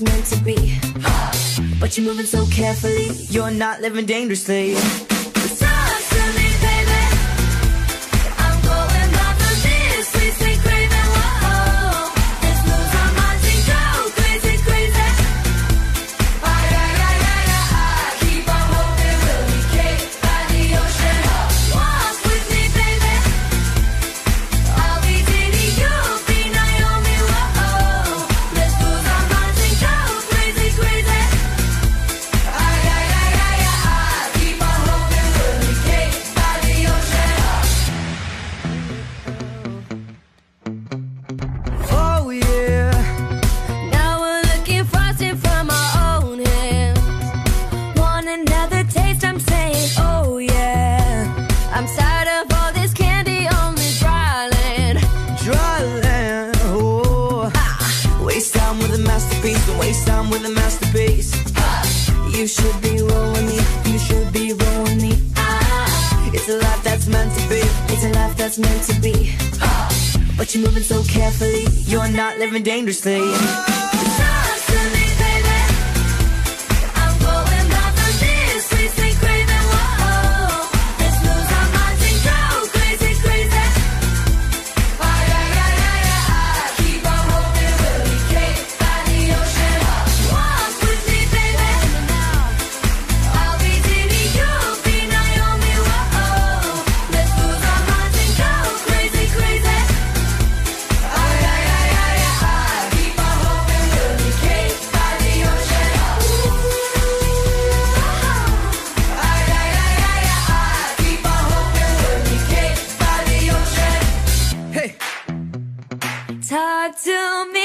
meant to be. But you're moving so carefully, you're not living dangerously. FaceTime with a masterpiece. You should be rolling me, you should be rolling me. It's a life that's meant to be, it's a life that's meant to be. But you're moving so carefully, you're not living dangerously. to me